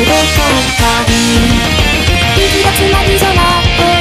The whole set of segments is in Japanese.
いれ去ったり息が詰まり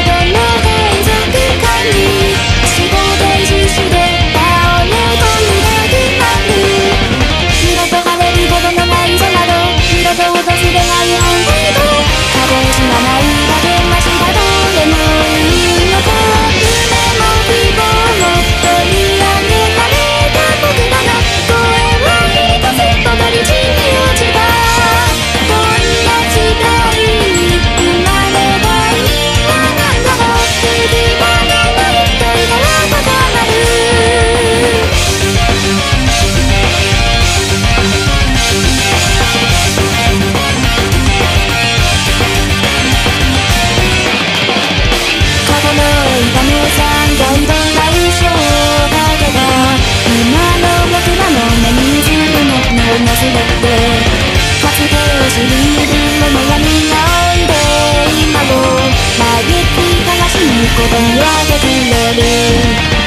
running